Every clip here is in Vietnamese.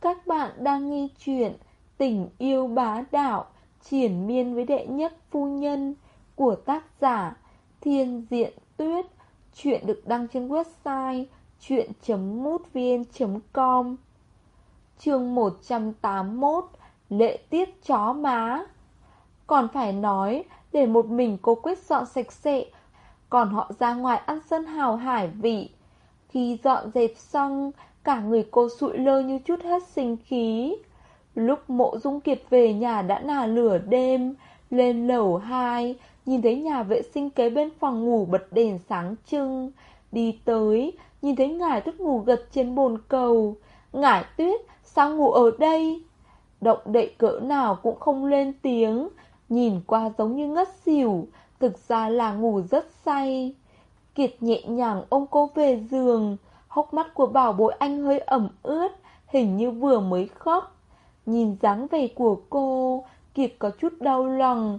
Các bạn đang nghe chuyện Tình yêu bá đạo, Triển miên với đệ nhất phu nhân Của tác giả Thiên Diện Tuyết. Chuyện được đăng trên website chuyện.mútvn.com Chương 181 Lệ tiết chó má. Còn phải nói, Để một mình cô quyết dọn sạch sẽ, Còn họ ra ngoài ăn sân hào hải vị. Khi dọn dẹp xong Cả người cô sụi lơ như chút hết sinh khí. Lúc mộ dung kiệt về, nhà đã là lửa đêm, Lên lầu 2 Nhìn thấy nhà vệ sinh kế bên phòng ngủ bật đèn sáng trưng. Đi tới, Nhìn thấy ngải tuyết ngủ gật trên bồn cầu. Ngải tuyết, Sao ngủ ở đây? Động đậy cỡ nào cũng không lên tiếng, Nhìn qua giống như ngất xỉu, Thực ra là ngủ rất say. Kiệt nhẹ nhàng ôm cô về giường Hốc mắt của bảo bối anh hơi ẩm ướt, Hình như vừa mới khóc. Nhìn dáng vẻ của cô, Kiệt có chút đau lòng.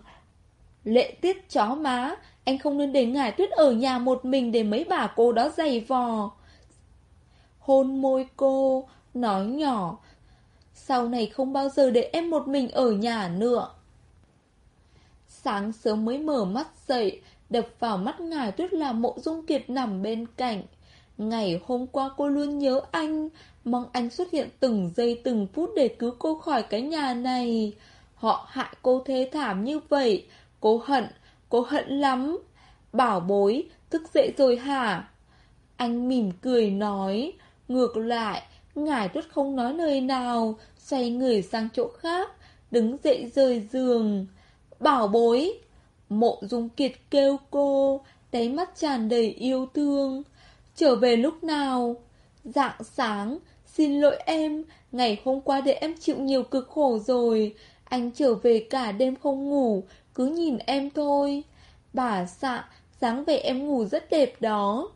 Lệ tiết chó má, Anh không nên để ngài tuyết ở nhà một mình Để mấy bà cô đó dày vò. Hôn môi cô, Nói nhỏ, Sau này không bao giờ để em một mình ở nhà nữa. Sáng sớm mới mở mắt dậy, Đập vào mắt ngài tuyết là mộ dung kiệt nằm bên cạnh. Ngày hôm qua cô luôn nhớ anh. Mong anh xuất hiện từng giây từng phút để cứu cô khỏi cái nhà này. Họ hại cô thế thảm như vậy. Cô hận, cô hận lắm. Bảo bối, thức dậy rồi hả? Anh mỉm cười nói. Ngược lại, ngài tuyết không nói lời nào. Xoay người sang chỗ khác Đứng dậy rời giường. Bảo bối Mộ dung kiệt kêu cô. Đáy mắt tràn đầy yêu thương. Trở về lúc nào? Dạng sáng, xin lỗi em, ngày hôm qua để em chịu nhiều cực khổ rồi. Anh trở về cả đêm không ngủ, cứ nhìn em thôi. Bà xạ, dáng vẻ em ngủ rất đẹp đó.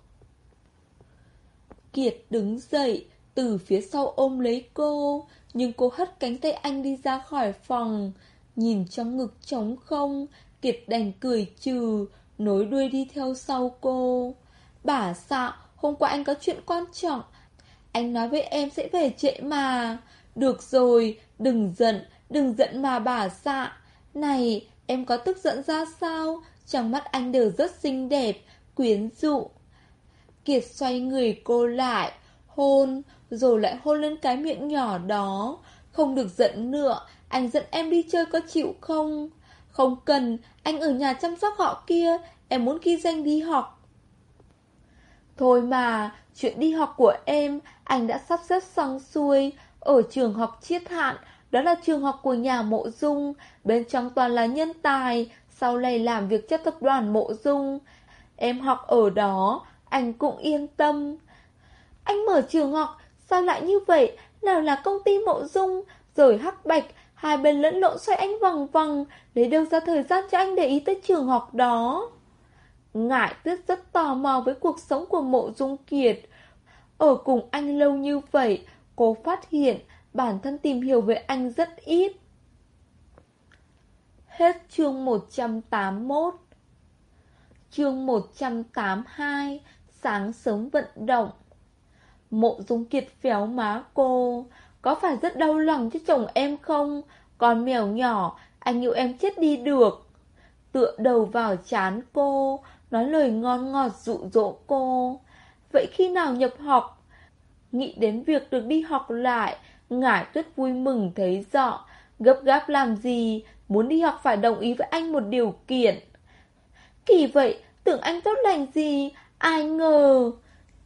Kiệt đứng dậy, từ phía sau ôm lấy cô, nhưng cô hất cánh tay anh đi ra khỏi phòng. Nhìn trong ngực trống không, Kiệt đành cười trừ, nối đuôi đi theo sau cô. Bà xạ, Hôm qua anh có chuyện quan trọng. Anh nói với em sẽ về trễ mà. Được rồi, đừng giận Đừng giận mà bà xạ Này, em có tức giận ra sao? Trong mắt anh đều rất xinh đẹp Quyến rũ. Kiệt xoay người cô lại Hôn, rồi lại hôn lên cái miệng nhỏ đó. Không được giận nữa Anh dẫn em đi chơi có chịu không? Không cần, anh ở nhà chăm sóc họ kia Em muốn ghi danh đi học Thôi mà, chuyện đi học của em, anh đã sắp xếp xong xuôi. Ở trường học chiết hạn, đó là trường học của nhà mộ dung, bên trong toàn là nhân tài, sau này làm việc cho tập đoàn mộ dung. Em học ở đó, anh cũng yên tâm. Anh mở trường học, sao lại như vậy? Nào là công ty mộ dung, rồi hắc bạch, hai bên lẫn lộn xoay anh vòng vòng, lấy đâu ra thời gian cho anh để ý tới trường học đó ngại tuyết rất tò mò với cuộc sống của mộ dung kiệt. Ở cùng anh lâu như vậy, cô phát hiện bản thân tìm hiểu về anh rất ít. Hết chương 181 Chương 182 Sáng sớm vận động Mộ dung kiệt phéo má cô Có phải rất đau lòng cho chồng em không? Con mèo nhỏ Anh yêu em chết đi được Tựa đầu vào chán cô nói lời ngon ngọt dụ dỗ cô. Vậy khi nào nhập học? Nghĩ đến việc được đi học lại, ngải tuyết vui mừng thấy rõ, gấp gáp làm gì, muốn đi học phải đồng ý với anh một điều kiện. Kỳ vậy, tưởng anh tốt lành gì, ai ngờ.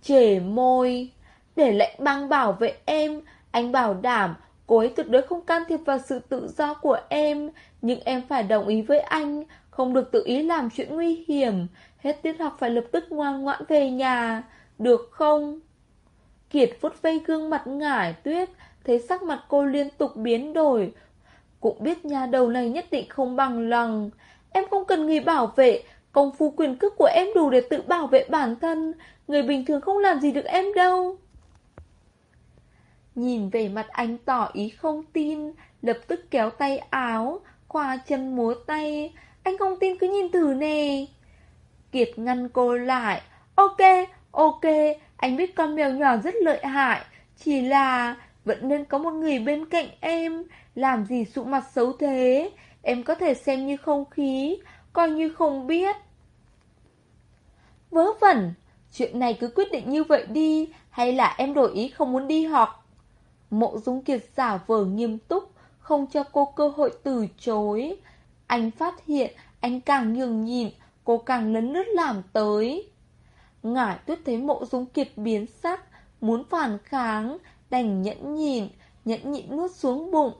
Trề môi, để lệnh băng bảo vệ em, anh bảo đảm cô ấy tuyệt đối không can thiệp vào sự tự do của em, nhưng em phải đồng ý với anh, không được tự ý làm chuyện nguy hiểm, Hết tiết học phải lập tức ngoan ngoãn về nhà Được không? Kiệt vuốt vây gương mặt ngải tuyết Thấy sắc mặt cô liên tục biến đổi. Cũng biết nhà đầu này nhất định không bằng lòng. Em không cần người bảo vệ Công phu quyền cước của em đủ để tự bảo vệ bản thân. Người bình thường không làm gì được em đâu. Nhìn về mặt anh tỏ ý không tin Lập tức kéo tay áo Khoa chân múa tay. Anh không tin cứ nhìn thử nè. Kiệt ngăn cô lại. Ok, ok, anh biết con mèo nhỏ rất lợi hại. Chỉ là... Vẫn nên có một người bên cạnh em. Làm gì sụ mặt xấu thế? Em có thể xem như không khí Coi như không biết. Vớ vẩn Chuyện này cứ quyết định như vậy đi Hay là em đổi ý không muốn đi học? Mộ Dung Kiệt giả vờ nghiêm túc Không cho cô cơ hội từ chối. Anh phát hiện Anh càng nhường nhịn Cô càng lấn lướt làm tới. Ngải tuyết thấy mộ Dung Kiệt biến sắc Muốn phản kháng Đành nhẫn nhịn Nhẫn nhịn nuốt xuống bụng.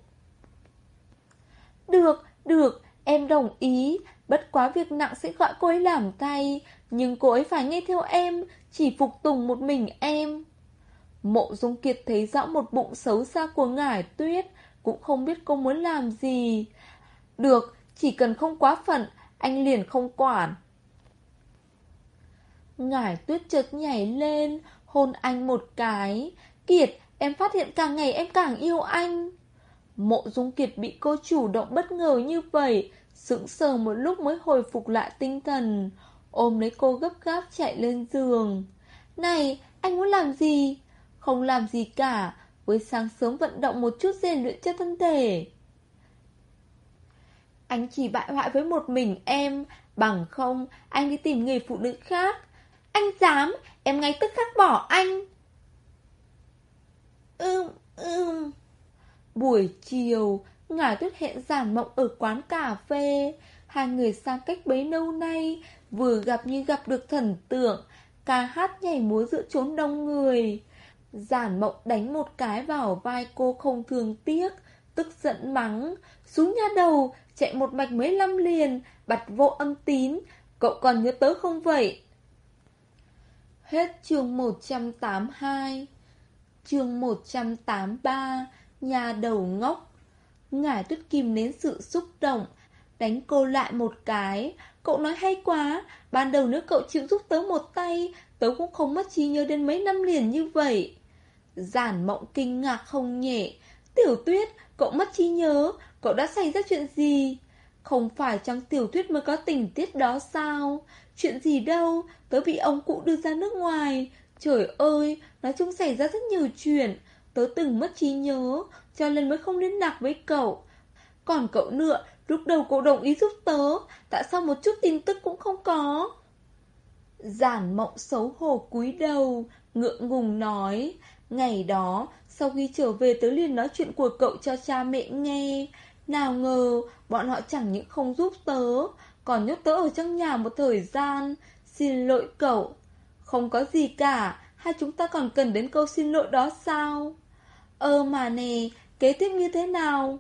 Được, được Em đồng ý Bất quá việc nặng sẽ gọi cô ấy làm thay Nhưng cô ấy phải nghe theo em Chỉ phục tùng một mình em. Mộ Dung Kiệt thấy rõ một bụng xấu xa của ngải tuyết Cũng không biết cô muốn làm gì. Được, chỉ cần không quá phận Anh liền không quản. Ngải tuyết chợt nhảy lên Hôn anh một cái. Kiệt, em phát hiện càng ngày em càng yêu anh. Mộ Dung Kiệt bị cô chủ động bất ngờ như vậy Sững sờ một lúc mới hồi phục lại tinh thần. Ôm lấy cô gấp gáp chạy lên giường. Này, anh muốn làm gì? Không làm gì cả Với sáng sớm vận động một chút rèn luyện cho thân thể. Anh chỉ bại hoại với một mình em, Bằng không, Anh đi tìm người phụ nữ khác. Anh dám, Em ngay tức khắc bỏ anh. Ưm ưm. Buổi chiều Ngải tuyết hẹn giản mộng ở quán cà phê. Hai người xa cách bấy lâu nay, Vừa gặp như gặp được thần tượng. Ca hát nhảy múa giữa chốn đông người. Giản mộng đánh một cái vào vai cô không thương tiếc, Tức giận mắng, Xuống nhà đầu Chạy một mạch mấy năm liền, Bặt vô âm tín. Cậu còn nhớ tớ không vậy? Hết chương 182 Chương 183 Nhà đầu ngốc. Ngải tuyết kim nén sự xúc động, Đánh cô lại một cái. Cậu nói hay quá, Ban đầu nếu cậu chịu giúp tớ một tay, Tớ cũng không mất trí nhớ đến mấy năm liền như vậy. Giản mộng kinh ngạc không nhẹ Tiểu tuyết, cậu mất trí nhớ Cậu đã xảy ra chuyện gì? Không phải trong tiểu tuyết mới có tình tiết đó sao? Chuyện gì đâu Tớ bị ông cụ đưa ra nước ngoài. Trời ơi, nói chung xảy ra rất nhiều chuyện. Tớ từng mất trí nhớ Cho nên mới không liên lạc với cậu. Còn cậu nữa Lúc đầu cậu đồng ý giúp tớ Tại sao một chút tin tức cũng không có? Giản mộng xấu hổ cúi đầu Ngượng ngùng nói Ngày đó, Sau khi trở về tớ liền nói chuyện của cậu cho cha mẹ nghe, Nào ngờ, Bọn họ chẳng những không giúp tớ, Còn nhốt tớ ở trong nhà một thời gian. Xin lỗi cậu. Không có gì cả, Hai chúng ta còn cần đến câu xin lỗi đó sao? Ơ mà nè, Kế tiếp như thế nào?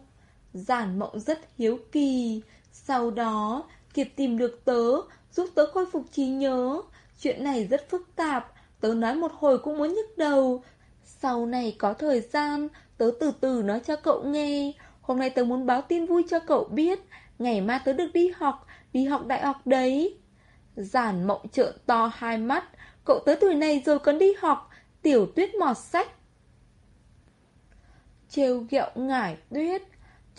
Giản mộng rất hiếu kỳ. Sau đó, Kiệt tìm được tớ, Giúp tớ khôi phục trí nhớ. Chuyện này rất phức tạp, Tớ nói một hồi cũng muốn nhức đầu sau này có thời gian Tớ từ từ nói cho cậu nghe. Hôm nay tớ muốn báo tin vui cho cậu biết Ngày mai tớ được đi học Đi học đại học đấy. Giản mộng trợn to hai mắt Cậu tới tuổi này rồi còn đi học Tiểu tuyết mọt sách. Trêu ghẹo ngải tuyết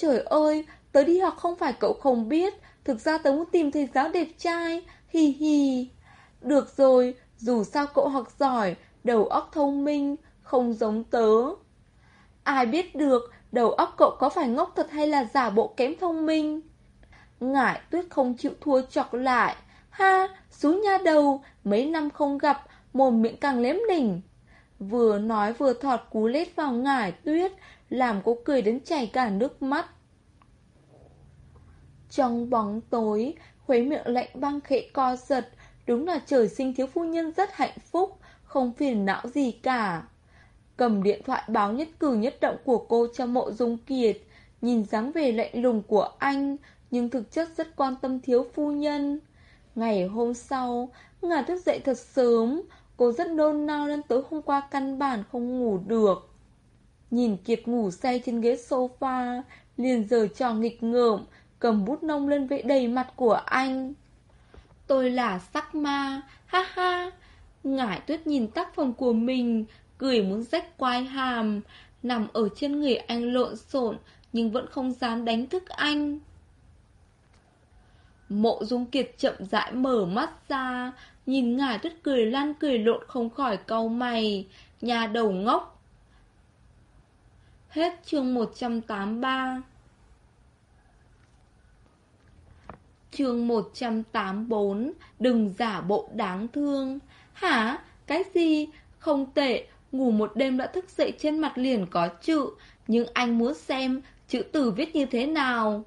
Trời ơi, tớ đi học không phải cậu không biết, thực ra tớ muốn tìm thầy giáo đẹp trai, hi hi. Được rồi, dù sao cậu học giỏi, đầu óc thông minh, không giống tớ. Ai biết được, đầu óc cậu có phải ngốc thật hay là giả bộ kém thông minh? Ngải tuyết không chịu thua chọc lại. Ha, xuống nha đầu, mấy năm không gặp, mồm miệng càng lém đỉnh. Vừa nói vừa thọt cú lết vào ngải tuyết, làm cô cười đến chảy cả nước mắt. Trong bóng tối, khuấy miệng lạnh băng khẽ co giật, đúng là trời sinh thiếu phu nhân rất hạnh phúc, không phiền não gì cả. Cầm điện thoại báo nhất cử nhất động của cô cho mộ dung kiệt, nhìn dáng về lạnh lùng của anh, nhưng thực chất rất quan tâm thiếu phu nhân. Ngày hôm sau, ngài thức dậy thật sớm, cô rất nôn nao nên tối hôm qua căn bản không ngủ được. Nhìn Kiệt ngủ say trên ghế sofa, liền giờ trò nghịch ngợm, cầm bút nông lên vẽ đầy mặt của anh. Tôi là sắc ma, ha ha. Ngải tuyết nhìn tác phẩm của mình, cười muốn rách quai hàm, nằm ở trên người anh lộn xộn nhưng vẫn không dám đánh thức anh. Mộ Dung Kiệt chậm rãi mở mắt ra, nhìn ngài tuyết cười lan cười lộn không khỏi cau mày, nhà đầu ngốc. Hết chương 183 Chương 184 Đừng giả bộ đáng thương Hả? Cái gì? Không tệ Ngủ một đêm đã thức dậy trên mặt liền có chữ, Nhưng anh muốn xem Chữ từ viết như thế nào.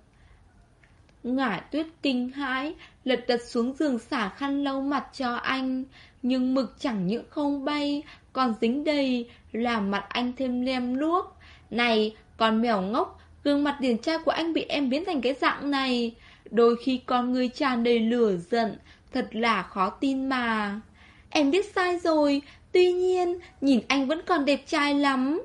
Ngải tuyết kinh hãi, Lật đật xuống giường xả khăn lau mặt cho anh, Nhưng mực chẳng những không bay, Còn dính đầy, Làm mặt anh thêm lem luốc. Này, con mèo ngốc, Gương mặt điển trai của anh bị em biến thành cái dạng này. Đôi khi con người tràn đầy lửa giận, Thật là khó tin mà. Em biết sai rồi Tuy nhiên nhìn anh vẫn còn đẹp trai lắm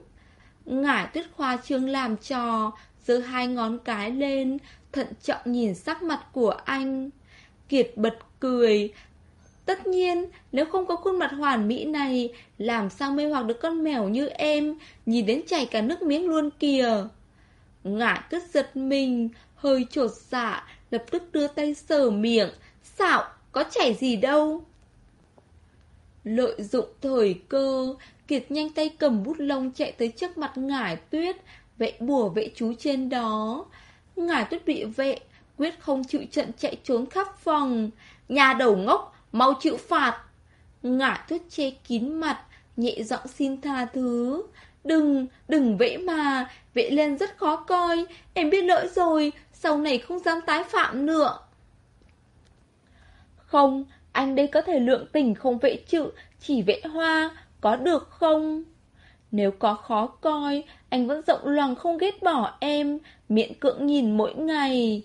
Ngải tuyết khoa trương làm trò giơ hai ngón cái lên Thận trọng nhìn sắc mặt của anh Kiệt bật cười Tất nhiên, nếu không có khuôn mặt hoàn mỹ này, làm sao mê hoặc được con mèo như em, nhìn đến chảy cả nước miếng luôn kìa. Ngải cất giật mình, hơi trột dạ, lập tức đưa tay sờ miệng. Xạo, có chảy gì đâu. Lợi dụng thời cơ, Kiệt nhanh tay cầm bút lông chạy tới trước mặt ngải tuyết, vẽ bùa vẽ chú trên đó. Ngải tuyết bị vệ, quyết không chịu trận chạy trốn khắp phòng. Nhà đầu ngốc, mau chịu phạt. Ngải tuyết che kín mặt, nhẹ giọng xin tha thứ. Đừng, đừng vẽ mà, vẽ lên rất khó coi, em biết lỗi rồi, sau này không dám tái phạm nữa. Không, anh đây có thể lượng tình không vẽ chữ, chỉ vẽ hoa, có được không? Nếu có khó coi, anh vẫn rộng lòng không ghét bỏ em, miệng cưỡng nhìn mỗi ngày.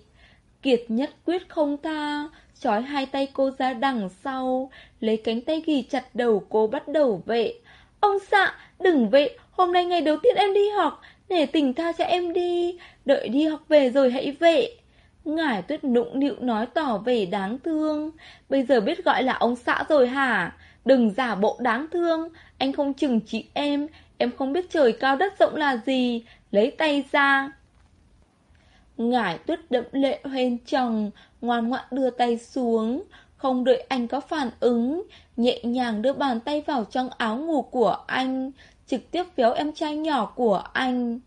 Kiệt nhất quyết không tha, trói hai tay cô ra đằng sau, lấy cánh tay ghi chặt đầu cô bắt đầu vệ. Ông xạ, đừng vệ, hôm nay ngày đầu tiên em đi học, để tình tha cho em đi, đợi đi học về rồi hãy vệ. Ngải tuyết nụng nịu nói tỏ vẻ đáng thương, bây giờ biết gọi là ông xã rồi hả? Đừng giả bộ đáng thương, anh không chừng trị em, em không biết trời cao đất rộng là gì, lấy tay ra. Ngải tuyết đậm lệ hoen chồng, ngoan ngoãn đưa tay xuống, không đợi anh có phản ứng, nhẹ nhàng đưa bàn tay vào trong áo ngủ của anh, trực tiếp véo em trai nhỏ của anh.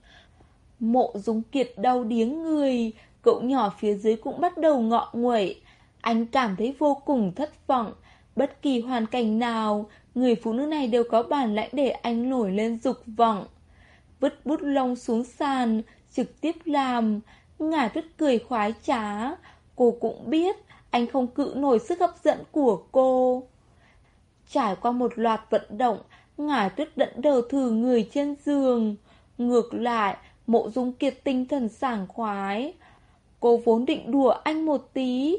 Mộ dung kiệt đau điếng người, cậu nhỏ phía dưới cũng bắt đầu ngọ nguậy. Anh cảm thấy vô cùng thất vọng, bất kỳ hoàn cảnh nào, người phụ nữ này đều có bản lãnh để anh nổi lên dục vọng. Vứt bút lông xuống sàn, trực tiếp làm, ngài tuyết cười khoái trá. Cô cũng biết, anh không cự nổi sức hấp dẫn của cô. Trải qua một loạt vận động, ngài tuyết đẫn đầu thử người trên giường. Ngược lại, mộ dung kiệt tinh thần sảng khoái. Cô vốn định đùa anh một tí,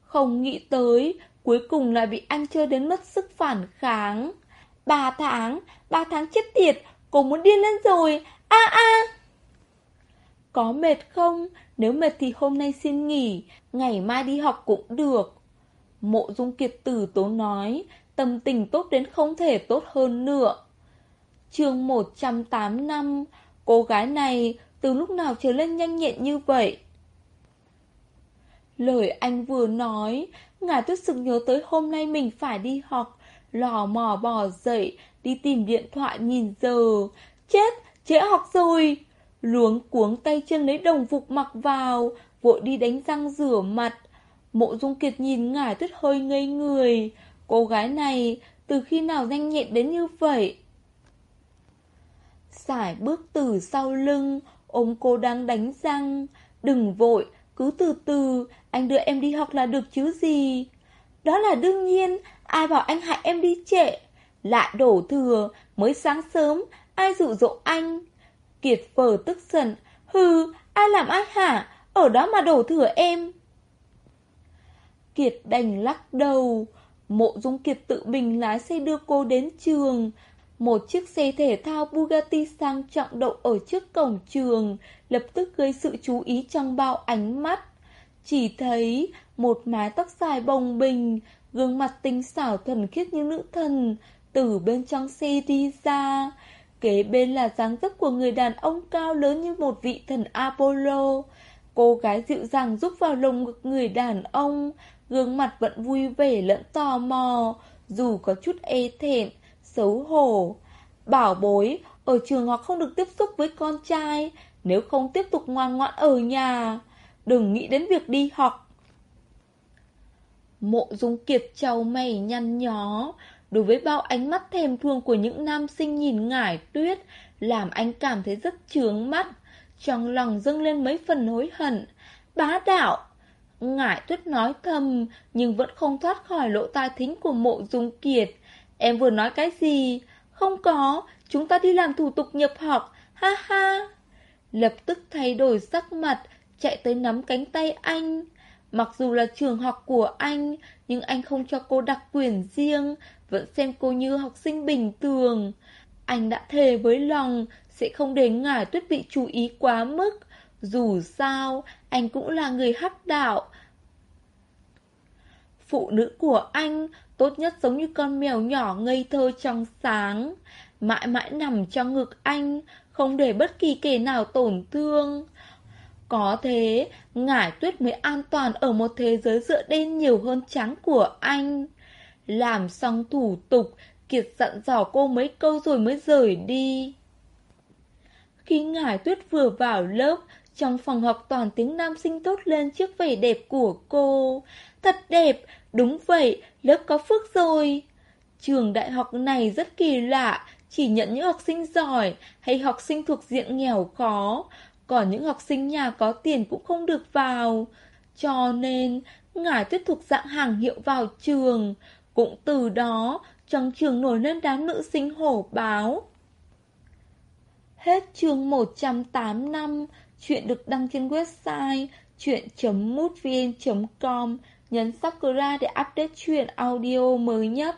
không nghĩ tới, cuối cùng lại bị anh chơi đến mất sức phản kháng. Ba tháng, ba tháng chết tiệt, cô muốn điên lên rồi, a a. Có mệt không? Nếu mệt thì hôm nay xin nghỉ, ngày mai đi học cũng được. Mộ dung kiệt tử tố nói, tâm tình tốt đến không thể tốt hơn nữa. chương 108 năm, cô gái này từ lúc nào trở lên nhanh nhẹn như vậy? Lời anh vừa nói, ngà tuyết sực nhớ tới hôm nay mình phải đi học, lò mò bò dậy, đi tìm điện thoại nhìn giờ. Chết, trễ học rồi! Luống cuống tay chân lấy đồng phục mặc vào, vội đi đánh răng rửa mặt. Mộ Dung Kiệt nhìn ngà tuyết hơi ngây người. Cô gái này từ khi nào nhanh nhẹn đến như vậy? Sải bước từ sau lưng, ôm cô đang đánh răng. Đừng vội, cứ từ từ, anh đưa em đi học là được chứ gì. Đó là đương nhiên, ai bảo anh hại em đi trễ. Lại đổ thừa, mới sáng sớm, ai dụ dỗ anh. Kiệt phở tức giận, hừ, ai làm ai hả, ở đó mà đổ thừa em. Kiệt đành lắc đầu, mộ dung Kiệt tự mình lái xe đưa cô đến trường. Một chiếc xe thể thao Bugatti sang trọng đậu ở trước cổng trường, lập tức gây sự chú ý trong bao ánh mắt. Chỉ thấy một mái tóc dài bồng bình, gương mặt tinh xảo thuần khiết như nữ thần, từ bên trong xe đi ra. Kế bên là dáng dấp của người đàn ông cao lớn như một vị thần Apollo. Cô gái dịu dàng rúc vào lồng ngực người đàn ông, gương mặt vẫn vui vẻ lẫn tò mò, dù có chút e thẹn, xấu hổ. Bảo bối, ở trường học không được tiếp xúc với con trai, nếu không tiếp tục ngoan ngoãn ở nhà. Đừng nghĩ đến việc đi học. Mộ dung kiệt trầu mày nhăn nhó, đối với bao ánh mắt thèm thuồng của những nam sinh nhìn ngải tuyết, làm anh cảm thấy rất chướng mắt, trong lòng dâng lên mấy phần hối hận. Bá đạo! Ngải tuyết nói thầm, nhưng vẫn không thoát khỏi lỗ tai thính của mộ dung kiệt. Em vừa nói cái gì? Không có, chúng ta đi làm thủ tục nhập học, ha ha. Lập tức thay đổi sắc mặt, chạy tới nắm cánh tay anh. Mặc dù là trường học của anh, nhưng anh không cho cô đặc quyền riêng, vẫn xem cô như học sinh bình thường. Anh đã thề với lòng sẽ không để ngải tuyết bị chú ý quá mức. Dù sao, anh cũng là người hấp đạo. Phụ nữ của anh tốt nhất giống như con mèo nhỏ ngây thơ trong sáng, mãi mãi nằm trong ngực anh, không để bất kỳ kẻ nào tổn thương. Có thế, ngải tuyết mới an toàn ở một thế giới dựa đen nhiều hơn trắng của anh. Làm xong thủ tục, Kiệt dặn dò cô mấy câu rồi mới rời đi. Khi ngải tuyết vừa vào lớp, trong phòng học toàn tiếng nam sinh tốt lên trước vẻ đẹp của cô. Thật đẹp, đúng vậy, lớp có phước rồi. Trường đại học này rất kỳ lạ, chỉ nhận những học sinh giỏi hay học sinh thuộc diện nghèo khó, còn những học sinh nhà có tiền cũng không được vào. Cho nên, ngải tuyết thuộc dạng hàng hiệu vào trường. Cũng từ đó, trong trường nổi lên đám nữ sinh hổ báo. Hết chương 108 năm, chuyện được đăng trên website chuyện.mútvn.com, nhấn subscribe để update chuyện audio mới nhất.